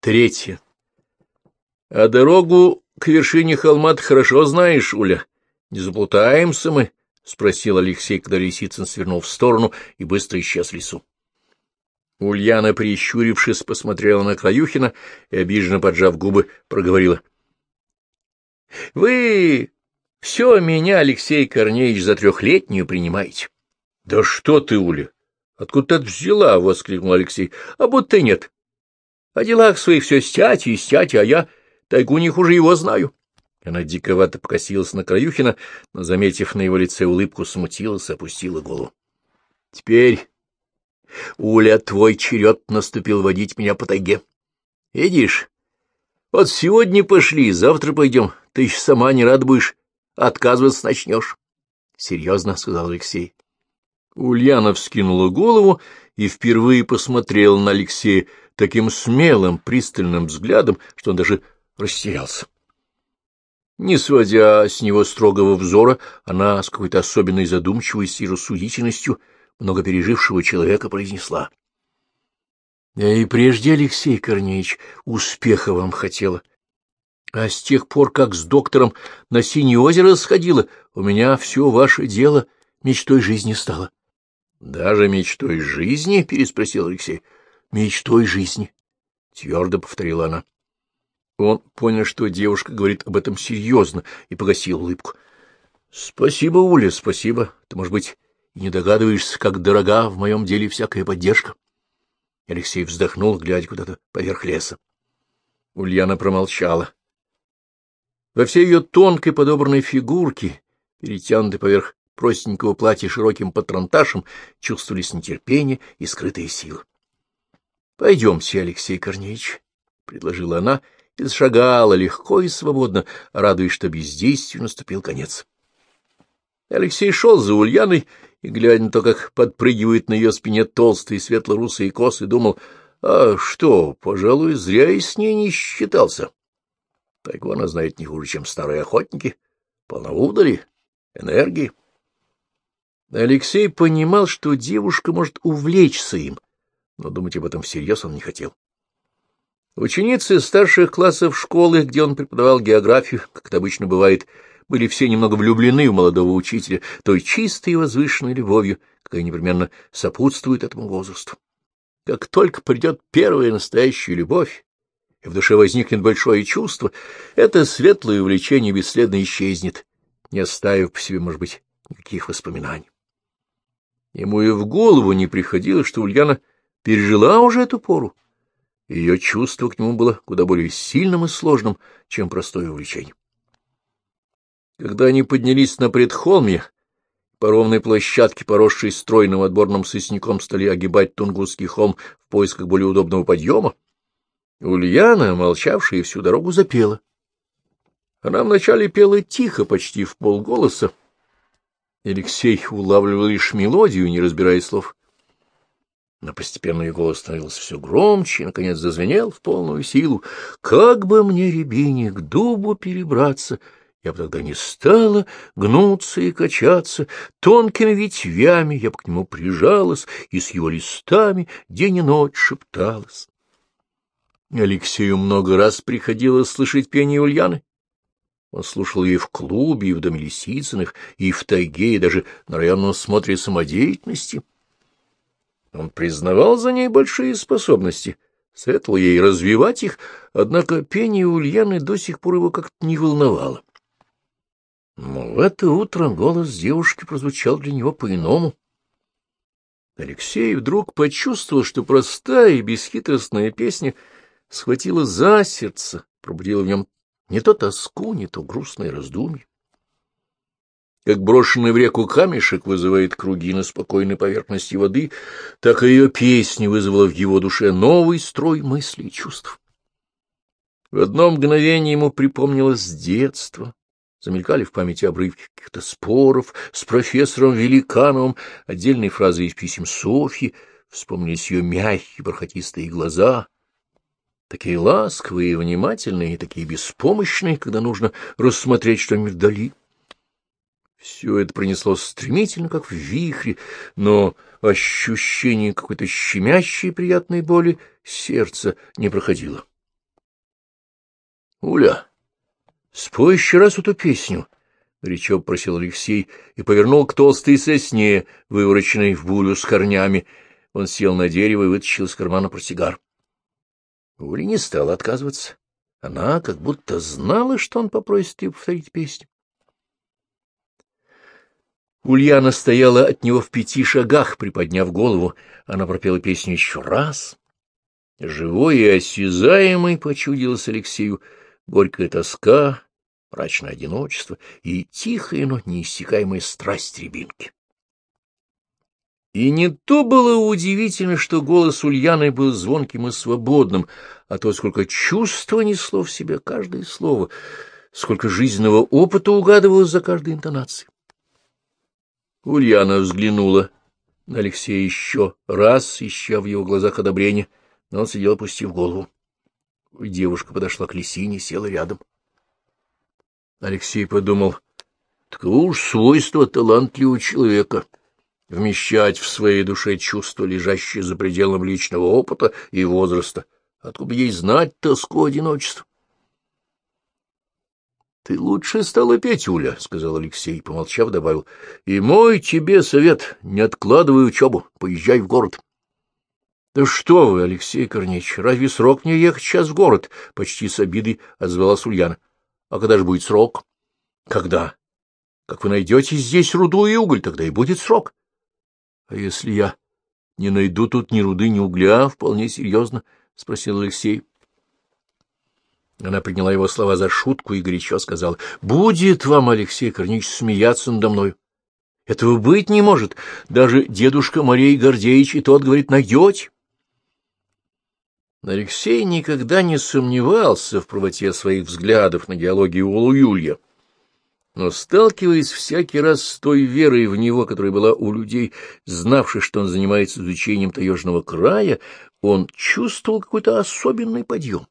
Третье. — А дорогу к вершине холма ты хорошо знаешь, Уля. Не заплутаемся мы? — спросил Алексей, когда Лисицын свернул в сторону и быстро исчез в лесу. Ульяна, прищурившись, посмотрела на Краюхина и, обиженно поджав губы, проговорила. — Вы все меня, Алексей Корнеевич, за трехлетнюю принимаете. — Да что ты, Уля! Откуда ты взяла? — воскликнул Алексей. — А будто нет. О делах своих все стяти и стяти, а я тайгу не хуже его знаю. Она диковато покосилась на Краюхина, но, заметив на его лице улыбку, смутилась и опустила голову. — Теперь Уля, твой черед наступил водить меня по тайге. Видишь, вот сегодня пошли, завтра пойдем. Ты еще сама не рад будешь, отказываться начнешь. — Серьезно, — сказал Алексей. Ульяна вскинула голову и впервые посмотрела на Алексея таким смелым, пристальным взглядом, что он даже растерялся. Не сводя с него строгого взора, она с какой-то особенной задумчивостью и рассудительностью много пережившего человека произнесла. — и прежде, Алексей Корнеевич, успеха вам хотела. А с тех пор, как с доктором на Синее озеро сходила, у меня все ваше дело мечтой жизни стало. — Даже мечтой жизни? — переспросил Алексей. — Мечтой жизни, — твердо повторила она. Он понял, что девушка говорит об этом серьезно, и погасил улыбку. — Спасибо, Уля, спасибо. Ты, может быть, не догадываешься, как дорога в моем деле всякая поддержка. Алексей вздохнул, глядя куда-то поверх леса. Ульяна промолчала. Во всей ее тонкой подобранной фигурке, перетянутой поверх простенького платья широким патронташем, чувствовались нетерпение и скрытые силы. — Пойдемте, Алексей Корнеевич, — предложила она и зашагала легко и свободно, радуясь, что бездействию наступил конец. Алексей шел за Ульяной и, глядя на то, как подпрыгивают на ее спине толстые светло-русые косы, думал, а что, пожалуй, зря и с ней не считался. Так она знает не хуже, чем старые охотники, удали, энергии. Алексей понимал, что девушка может увлечься им, но думать об этом всерьез он не хотел. Ученицы старших классов школы, где он преподавал географию, как это обычно бывает, — были все немного влюблены в молодого учителя той чистой и возвышенной любовью, какая непременно сопутствует этому возрасту. Как только придет первая настоящая любовь, и в душе возникнет большое чувство, это светлое увлечение бесследно исчезнет, не оставив по себе, может быть, никаких воспоминаний. Ему и в голову не приходило, что Ульяна пережила уже эту пору. Ее чувство к нему было куда более сильным и сложным, чем простое увлечение. Когда они поднялись на предхолме, по ровной площадке, поросшей стройным отборным сосняком, стали огибать Тунгусский холм в поисках более удобного подъема, Ульяна, молчавшая всю дорогу, запела. Она вначале пела тихо, почти в полголоса. Алексей улавливал лишь мелодию, не разбирая слов. Но постепенно ее голос становился все громче и, наконец, зазвенел в полную силу. «Как бы мне, рябине, к дубу перебраться!» Я бы тогда не стала гнуться и качаться, тонкими ветвями я бы к нему прижалась и с его листами день и ночь шепталась. Алексею много раз приходилось слышать пение Ульяны. Он слушал ее в клубе, и в доме Лисицыных, и в тайге, и даже на районном смотре самодеятельности. Он признавал за ней большие способности, советовал ей развивать их, однако пение Ульяны до сих пор его как-то не волновало. Но в это утро голос девушки прозвучал для него по-иному. Алексей вдруг почувствовал, что простая и бесхитростная песня схватила за сердце, пробудила в нем не то тоску, не то грустное раздумье. Как брошенный в реку камешек вызывает круги на спокойной поверхности воды, так и ее песня вызвала в его душе новый строй мыслей и чувств. В одно мгновение ему припомнилось детство, Замелькали в памяти обрывки каких-то споров с профессором Великановым, отдельные фразы из писем Софьи, вспомнились ее мягкие бархатистые глаза, такие ласковые и внимательные, и такие беспомощные, когда нужно рассмотреть что-нибудь вдали. Все это принесло стремительно, как в вихре, но ощущение какой-то щемящей приятной боли сердца не проходило. — Уля, спой еще раз эту песню, — горячо просил Алексей и повернул к толстой сосне, вывороченной в бурю с корнями. Он сел на дерево и вытащил из кармана портсигар. Уля не стала отказываться. Она как будто знала, что он попросит ее повторить песню. Ульяна стояла от него в пяти шагах, приподняв голову. Она пропела песню еще раз. Живой и осязаемый почудилась Алексею горькая тоска, мрачное одиночество и тихая, но неиссякаемая страсть рябинки. И не то было удивительно, что голос Ульяны был звонким и свободным, а то, сколько чувства несло в себя каждое слово, сколько жизненного опыта угадывалось за каждой интонацией. Ульяна взглянула на Алексея еще раз, ища в его глазах одобрение, но он сидел, опустив голову. Девушка подошла к Лисине, села рядом. Алексей подумал, таково уж свойство талантливого человека — вмещать в своей душе чувства, лежащие за пределом личного опыта и возраста. Откуда ей знать тоску одиночества? — Ты лучше стала петь, Уля, — сказал Алексей, помолчав, добавил. — И мой тебе совет — не откладывай учебу, поезжай в город. — Да что вы, Алексей Корнеевич, разве срок мне ехать сейчас в город? — почти с обидой отзвалась Ульяна. — А когда же будет срок? — Когда? Как вы найдете здесь руду и уголь, тогда и будет срок. — А если я не найду тут ни руды, ни угля, вполне серьезно? — спросил Алексей. Она приняла его слова за шутку и горячо сказала, — Будет вам, Алексей Корнеевич, смеяться надо мной. Этого быть не может. Даже дедушка Марей Гордеевич и тот говорит, найдете. Алексей никогда не сомневался в правоте своих взглядов на геологию у Юлья. Но, сталкиваясь всякий раз с той верой в него, которая была у людей, знавших, что он занимается изучением таежного края, он чувствовал какой-то особенный подъем.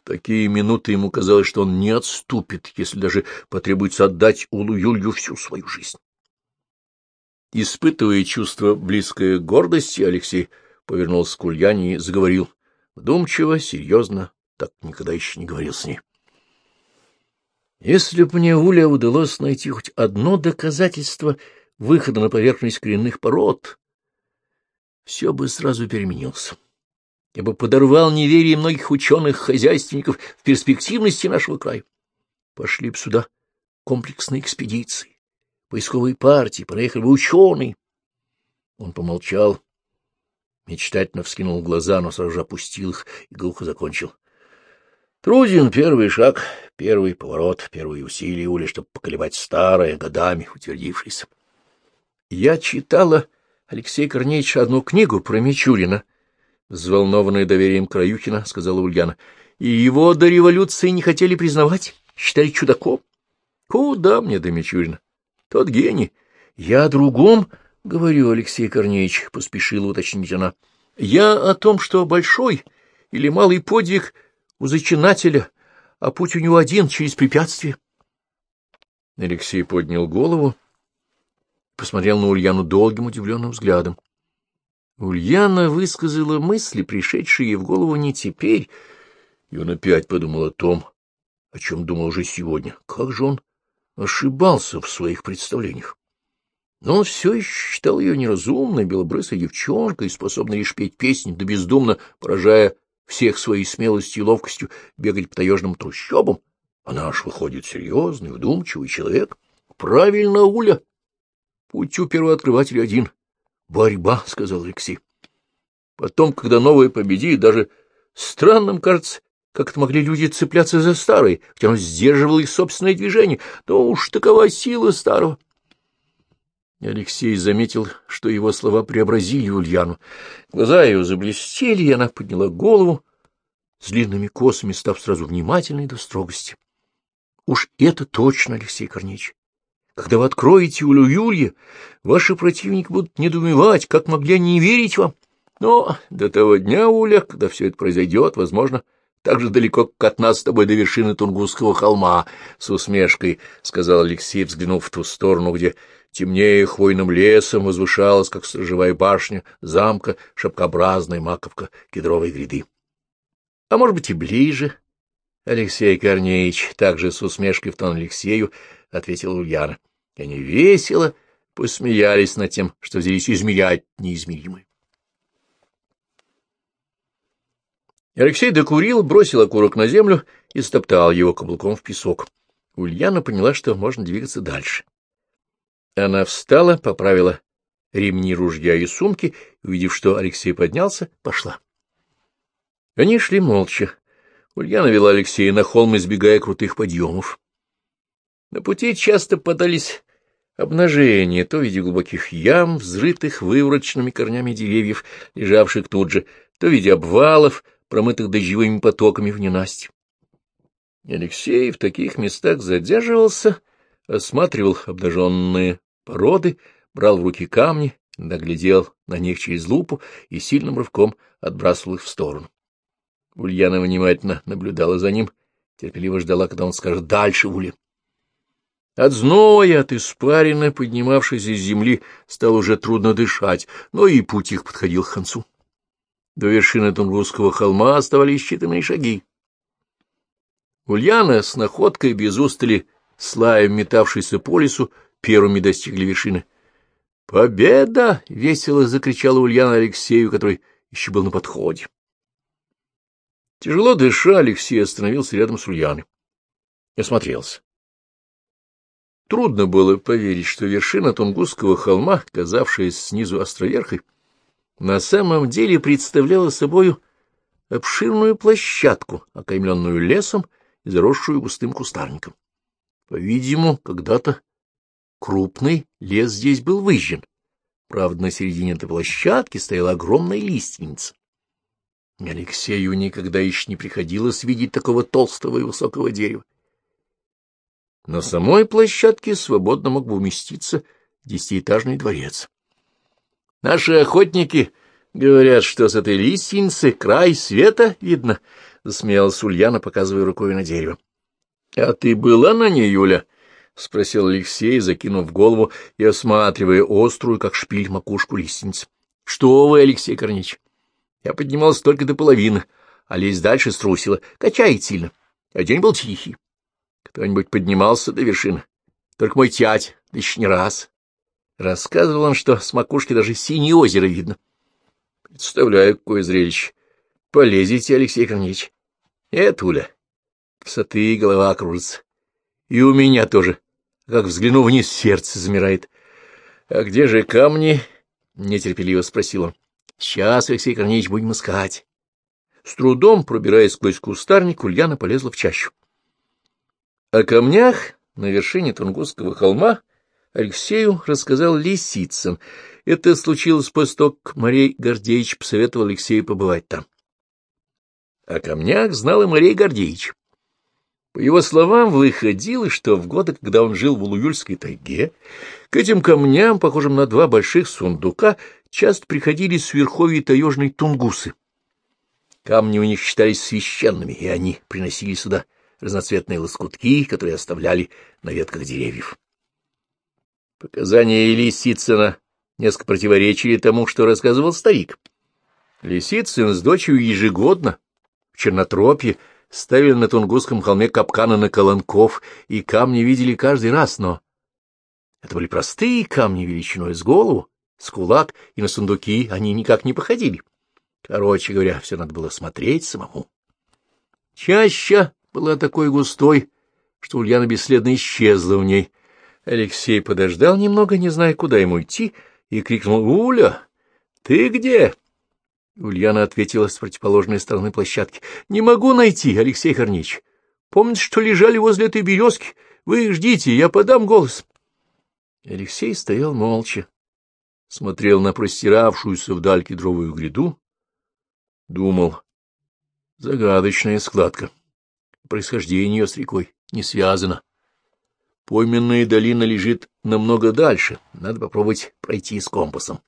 В такие минуты ему казалось, что он не отступит, если даже потребуется отдать Улу Юлью всю свою жизнь. Испытывая чувство близкой гордости, Алексей повернулся к Ульяне и заговорил. Вдумчиво, серьезно, так никогда еще не говорил с ней. Если бы мне, Уля, удалось найти хоть одно доказательство выхода на поверхность коренных пород, все бы сразу переменился я бы подорвал неверие многих ученых-хозяйственников в перспективности нашего края. Пошли бы сюда комплексные экспедиции, поисковые партии, проехали бы ученые. Он помолчал, мечтательно вскинул глаза, но сразу же опустил их и глухо закончил. Труден первый шаг, первый поворот, первые усилия Ули, чтобы поколебать старое, годами утвердившееся. Я читала, Алексей Корнеевич, одну книгу про Мичурина — взволнованная доверием Краюхина, — сказала Ульяна. — И его до революции не хотели признавать, считали чудаком. — Куда мне до Мичурина? Тот гений. — Я о другом, — говорю, Алексей Корнеевич, — поспешила уточнить она. — Я о том, что большой или малый подвиг у зачинателя, а путь у него один через препятствие. Алексей поднял голову, посмотрел на Ульяну долгим удивленным взглядом. Ульяна высказала мысли, пришедшие ей в голову не теперь, и он опять подумал о том, о чем думал уже сегодня. Как же он ошибался в своих представлениях? Но он все еще считал ее неразумной, белобрысой девчонкой, способной лишь петь песни, да бездумно, поражая всех своей смелостью и ловкостью бегать по таежным трущобам. Она аж выходит серьезный, вдумчивый человек. Правильно, Уля. Путь у первооткрывателя один Борьба, — сказал Алексей. Потом, когда новое победит, даже странным кажется, как это могли люди цепляться за старые, хотя он сдерживал их собственное движение. Но уж такова сила старого. Алексей заметил, что его слова преобразили Ульяну. Глаза ее заблестели, и она подняла голову с длинными косами, став сразу внимательной до строгости. Уж это точно, Алексей Корнеевич. Когда вы откроете Улю Юлье, ваши противники будут недоумевать, как могли они не верить вам. Но до того дня, Уля, когда все это произойдет, возможно, так же далеко, как от нас с тобой до вершины Тунгусского холма, — с усмешкой сказал Алексей, взглянув в ту сторону, где темнее хвойным лесом возвышалась, как сторожевая башня, замка, шапкообразная маковка кедровой гряды. — А может быть и ближе, — Алексей Корнеевич, также с усмешкой в тон Алексею, — ответила Ульяна. И они весело посмеялись над тем, что взялись измерять неизмеримое. Алексей докурил, бросил окурок на землю и стоптал его каблуком в песок. Ульяна поняла, что можно двигаться дальше. Она встала, поправила ремни ружья и сумки, увидев, что Алексей поднялся, пошла. Они шли молча. Ульяна вела Алексея на холм, избегая крутых подъемов. На пути часто подались обнажения, то в виде глубоких ям, взрытых выворочными корнями деревьев, лежавших тут же, то в виде обвалов, промытых дождевыми потоками в ненастье. Алексей в таких местах задерживался, осматривал обнаженные породы, брал в руки камни, наглядел на них через лупу и сильным рывком отбрасывал их в сторону. Ульяна внимательно наблюдала за ним, терпеливо ждала, когда он скажет «дальше, Уля». От зноя, от испарины, поднимавшейся из земли, стало уже трудно дышать, но и путь их подходил к концу. До вершины Тунгусского холма оставались считанные шаги. Ульяна с находкой без устали, слаем метавшейся по лесу, первыми достигли вершины. «Победа!» — весело закричала Ульяна Алексею, который еще был на подходе. Тяжело дыша, Алексей остановился рядом с Ульяной. Осмотрелся. Трудно было поверить, что вершина Тунгусского холма, казавшаяся снизу островерхой, на самом деле представляла собою обширную площадку, окаймленную лесом и заросшую густым кустарником. По-видимому, когда-то крупный лес здесь был выжжен. Правда, на середине этой площадки стояла огромная лиственница. Алексею никогда еще не приходилось видеть такого толстого и высокого дерева. На самой площадке свободно мог бы уместиться десятиэтажный дворец. Наши охотники говорят, что с этой лиственницы край света видно, — засмеялась Ульяна, показывая рукой на дерево. — А ты была на ней, Юля? — спросил Алексей, закинув голову и осматривая острую, как шпиль, макушку лиственницы. — Что вы, Алексей Корнич? Я поднималась только до половины, а лезть дальше струсила. Качает сильно. А день был тихий. Кто-нибудь поднимался до вершины? Только мой тять, да еще не раз. Рассказывал он, что с макушки даже синее озеро видно. Представляю, какое зрелище. Полезете, Алексей Корнеевич. Это, Уля, высоты голова кружится. И у меня тоже. Как взгляну вниз, сердце замирает. — А где же камни? — нетерпеливо спросил он. — Сейчас, Алексей Корнеевич, будем искать. С трудом, пробираясь сквозь кустарник, Ульяна полезла в чащу. О камнях на вершине Тунгусского холма Алексею рассказал Лисицын. Это случилось после того, как Марей Гордеевич посоветовал Алексею побывать там. О камнях знал и Марей Гордеевич. По его словам, выходило, что в годы, когда он жил в Улуюльской тайге, к этим камням, похожим на два больших сундука, часто приходили с верховья таежной тунгусы. Камни у них считались священными, и они приносили сюда разноцветные лоскутки, которые оставляли на ветках деревьев. Показания Лисицына несколько противоречили тому, что рассказывал старик. Лисицын с дочерью ежегодно в Чернотропье ставили на Тунгусском холме капканы на колонков, и камни видели каждый раз, но это были простые камни величиной с голову, с кулак, и на сундуки они никак не походили. Короче говоря, все надо было смотреть самому. Чаще была такой густой, что Ульяна бесследно исчезла в ней. Алексей подождал немного, не зная, куда ему идти, и крикнул «Уля, ты где?» Ульяна ответила с противоположной стороны площадки. — Не могу найти, Алексей Корнеевич. Помните, что лежали возле этой березки? Вы ждите, я подам голос. Алексей стоял молча, смотрел на простиравшуюся вдаль кедровую гряду, думал. Загадочная складка. Происхождение ее с рекой не связано. Пойменная долина лежит намного дальше, надо попробовать пройти с компасом.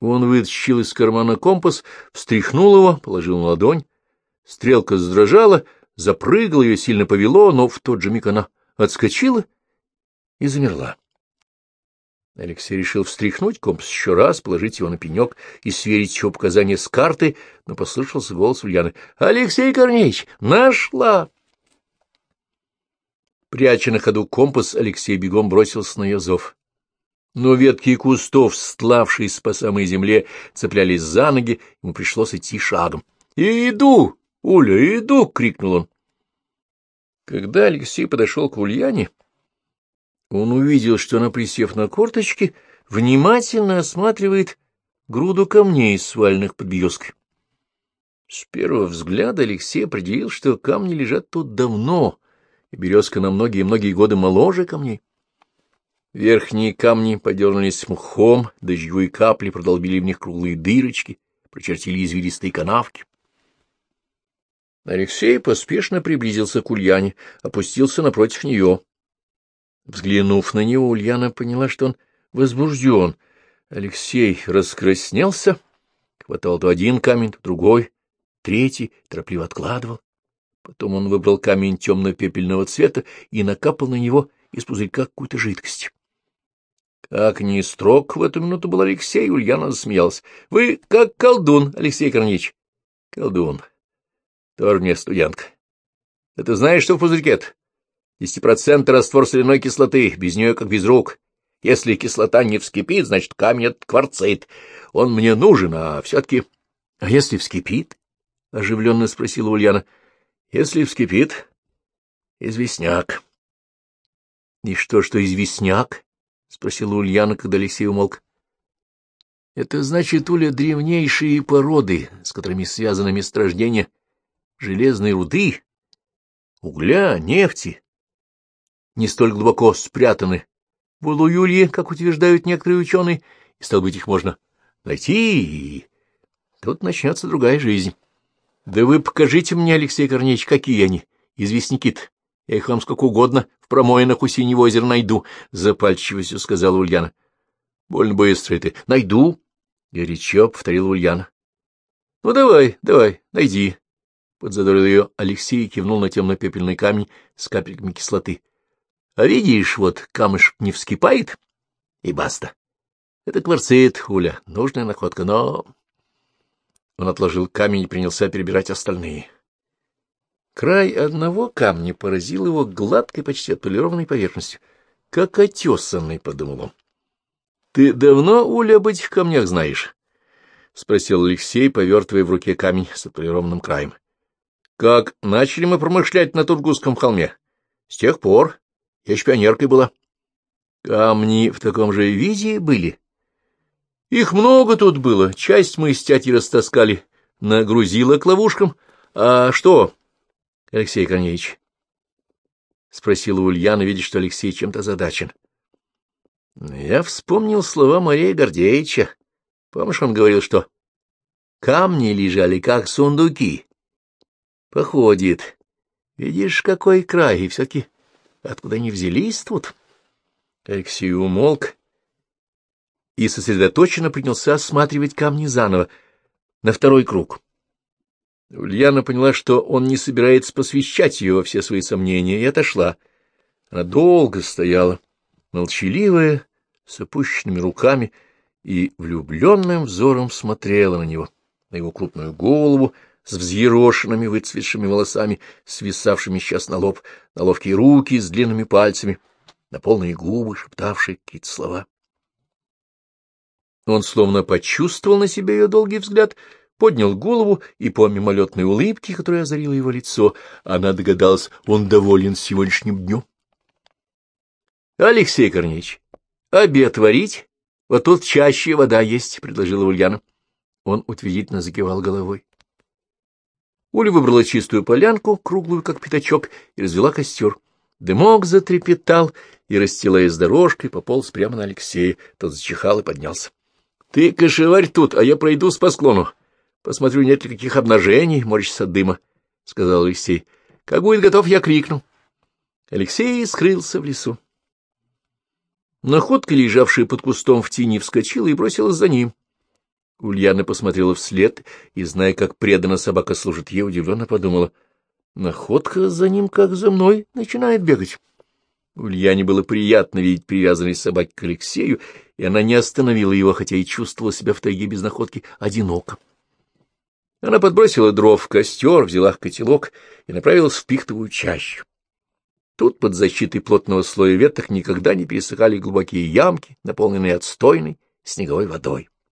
Он вытащил из кармана компас, встряхнул его, положил на ладонь. Стрелка задрожала, запрыгала, ее сильно повело, но в тот же миг она отскочила и замерла. Алексей решил встряхнуть компас еще раз, положить его на пенек и сверить еще показания с карты, но послышался голос Ульяны. — Алексей Корнеевич, нашла! Пряча на ходу компас, Алексей бегом бросился на ее зов. Но ветки кустов, стлавшись по самой земле, цеплялись за ноги, ему пришлось идти шагом. — Иду! Уля, иду! — крикнул он. Когда Алексей подошел к Ульяне, он увидел, что она, присев на корточки, внимательно осматривает груду камней, сваленных под березкой. С первого взгляда Алексей определил, что камни лежат тут давно, и березка на многие-многие годы моложе камней. Верхние камни подернулись мхом, дождевые капли продолбили в них круглые дырочки, прочертили извилистые канавки. Алексей поспешно приблизился к Ульяне, опустился напротив нее. Взглянув на него, Ульяна поняла, что он возбужден. Алексей раскраснелся, хватал то один камень, то другой, третий, торопливо откладывал. Потом он выбрал камень темно-пепельного цвета и накапал на него из пузырька какую-то жидкость. Как ни строг в эту минуту был Алексей, Ульяна засмеялась. — Вы как колдун, Алексей Корнич. — Колдун. — Тоже мне студентка. — Это знаешь, что в пузырьке -то? 10% раствор соляной кислоты, без нее как без рук. Если кислота не вскипит, значит, камень — это кварцит. Он мне нужен, а все-таки... — А если вскипит? — оживленно спросила Ульяна. — Если вскипит, известняк. — И что, что известняк? — спросила Ульяна, когда Алексей умолк. — Это значит, Уля, древнейшие породы, с которыми связаны месторождения железной руды, угля, нефти, не столь глубоко спрятаны в Улуюлье, как утверждают некоторые ученые, и, стало быть, их можно найти, и тут начнется другая жизнь. Да вы покажите мне, Алексей Корнеевич, какие они, известняки-то. Я их вам сколько угодно в промоинах у Синего озера найду, — запальчивостью сказала Ульяна. — Больно быстро ты. Найду, — горячо повторила Ульяна. — Ну, давай, давай, найди. Подзадорил ее Алексей и кивнул на темно-пепельный камень с капельками кислоты. — А видишь, вот камыш не вскипает, и баста. Это кварцит, Уля, нужная находка, но... Он отложил камень и принялся перебирать остальные. Край одного камня поразил его гладкой, почти отполированной поверхностью. Как отесанный, — подумал он. — Ты давно, Уля, об этих камнях знаешь? — спросил Алексей, повертывая в руке камень с отполированным краем. — Как начали мы промышлять на Тургусском холме? С тех пор. Я еще пионеркой была. Камни в таком же виде были? Их много тут было. Часть мы с тятей растаскали, нагрузила к ловушкам. А что, — Алексей Корнеевич? — спросила Ульяна, видя, что Алексей чем-то задачен. Я вспомнил слова Мария Гордеевича. Помнишь, он говорил, что камни лежали, как сундуки? Походит. Видишь, какой край, и все-таки откуда они взялись тут? Алексей умолк и сосредоточенно принялся осматривать камни заново, на второй круг. Ульяна поняла, что он не собирается посвящать ее во все свои сомнения, и отошла. Она долго стояла, молчаливая, с опущенными руками, и влюбленным взором смотрела на него, на его крупную голову с взъерошенными выцветшими волосами, свисавшими сейчас на лоб, на ловкие руки с длинными пальцами, на полные губы, шептавшие какие-то слова. Он словно почувствовал на себе ее долгий взгляд — поднял голову, и по мимолетной улыбке, которая озарила его лицо, она догадалась, он доволен сегодняшним днем. — Алексей Корнеевич, обед варить? Вот тут чаще вода есть, — предложила Ульяна. Он утвердительно закивал головой. Уля выбрала чистую полянку, круглую, как пятачок, и развела костер. Дымок затрепетал и, расстилаясь дорожкой, пополз прямо на Алексея. Тот зачихал и поднялся. — Ты кошеварь тут, а я пройду по склону. Посмотрю, нет ли каких обнажений, морщится дыма, — сказал Алексей. — Как будет готов, я крикну. Алексей скрылся в лесу. Находка, лежавшая под кустом в тени, вскочила и бросилась за ним. Ульяна посмотрела вслед и, зная, как преданно собака служит ей, удивленно подумала. Находка за ним, как за мной, начинает бегать. Ульяне было приятно видеть привязанность собаки к Алексею, и она не остановила его, хотя и чувствовала себя в тайге без находки одиноко. Она подбросила дров в костер, взяла котелок и направилась в пихтовую чащу. Тут под защитой плотного слоя веток никогда не пересыхали глубокие ямки, наполненные отстойной снеговой водой.